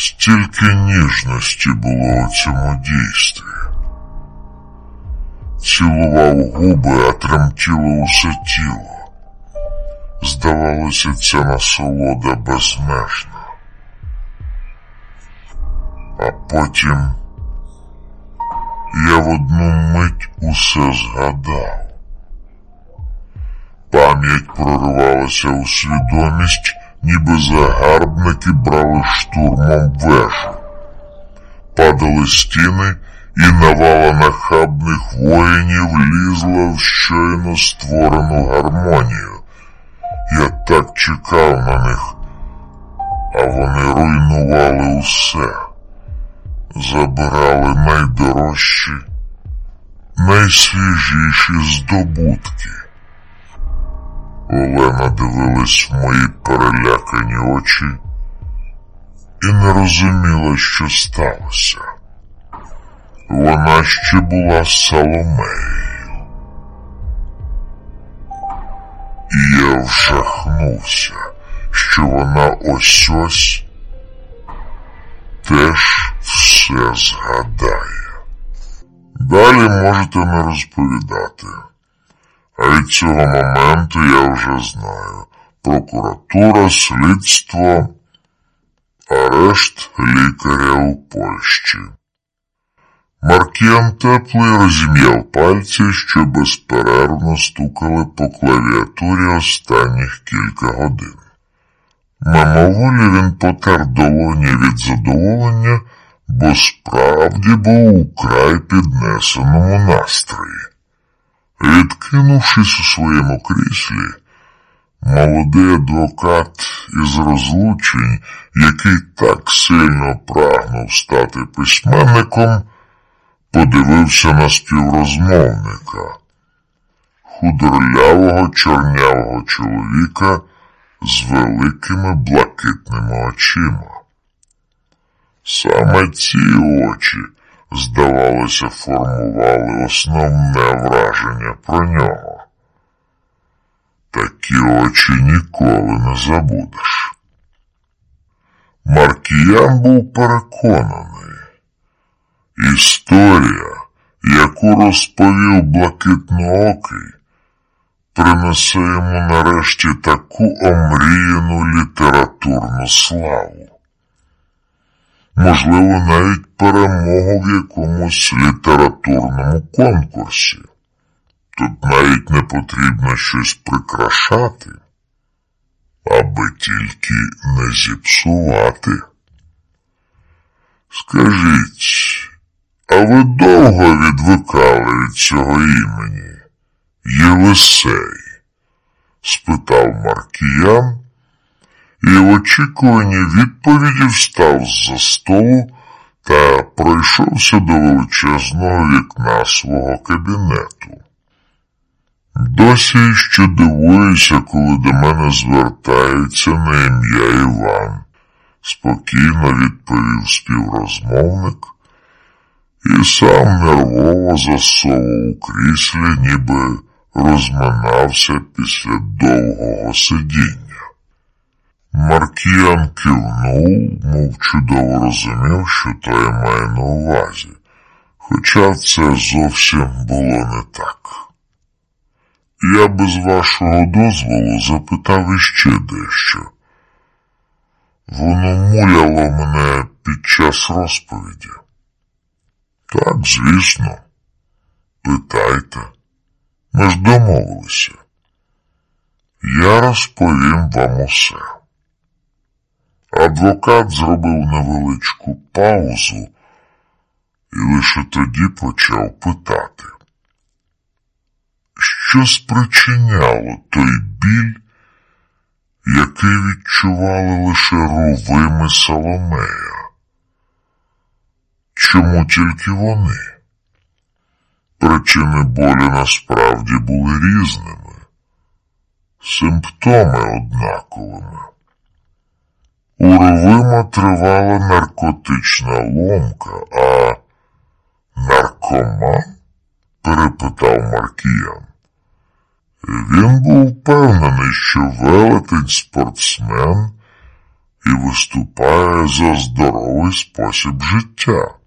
Стільки ніжності було у цьому дійстві. Цілував губи, а тремтіло усе тіло. Здавалося, ця насолода безмежна. А потім я в одну мить усе згадав. Пам'ять проривалася у свідомість, ніби загарбники брали штурмом вежу. Падали стіни, і навала нахабних воїнів лізла в щойно створену гармонію. Я так чекав на них, а вони руйнували усе, забирали найдорожчі, найсвіжіші здобутки. Олена дивилась в мої перелякані очі і не розуміла, що сталося. Вона ще була Соломеєю. І я вжахнувся, що вона ось ось теж все згадає. Далі можете не розповідати. А від цього моменту я вже знаю. Прокуратура, слідство, арешт лікаря у Польщі. Маркіян теплий розім'яв пальці, що безперервно стукали по клавіатурі останніх кілька годин. Мимоволі він потер долоні від задоволення, бо справді був украй піднесеному настрої. Відкинувшись у своєму кріслі, молодий адвокат із розлучень, який так сильно прагнув стати письменником, подивився на співрозмовника, худорлявого чорнявого чоловіка з великими блакитними очима. Саме ці очі здавалося, формували основне враження про нього. Такі очі ніколи не забудеш. Маркіян був переконаний. Історія, яку розповів блакитноокий, принесе йому нарешті таку омріяну літературну славу можливо, навіть перемогу в якомусь літературному конкурсі. Тут навіть не потрібно щось прикрашати, аби тільки не зіпсувати. Скажіть, а ви довго відвикали від цього імені? Єлисей? спитав Маркіян і в очікуванні відповіді встав з-за столу та пройшовся до величезного вікна свого кабінету. Досі ще дивуюся, коли до мене звертаються на ім'я Іван, спокійно відповів співрозмовник і сам нервово засовував у кріслі, ніби розминався після довгого сидіння. Маркіян кивнув, мов чудово розумів, що той має на увазі, хоча це зовсім було не так. Я без вашого дозволу запитав іще дещо. Воно муляло мене під час розповіді. Так, звісно, питайте, ми ж домовилися. Я розповім вам усе. Адвокат зробив невеличку паузу і лише тоді почав питати, що спричиняло той біль, який відчували лише рувими Соломея? Чому тільки вони? Причини болі насправді були різними, симптоми однаковими. У Рувима тривала наркотична ломка, а наркоман? перепитав Маркіян. Він був впевнений, що велетень спортсмен і виступає за здоровий спосіб життя.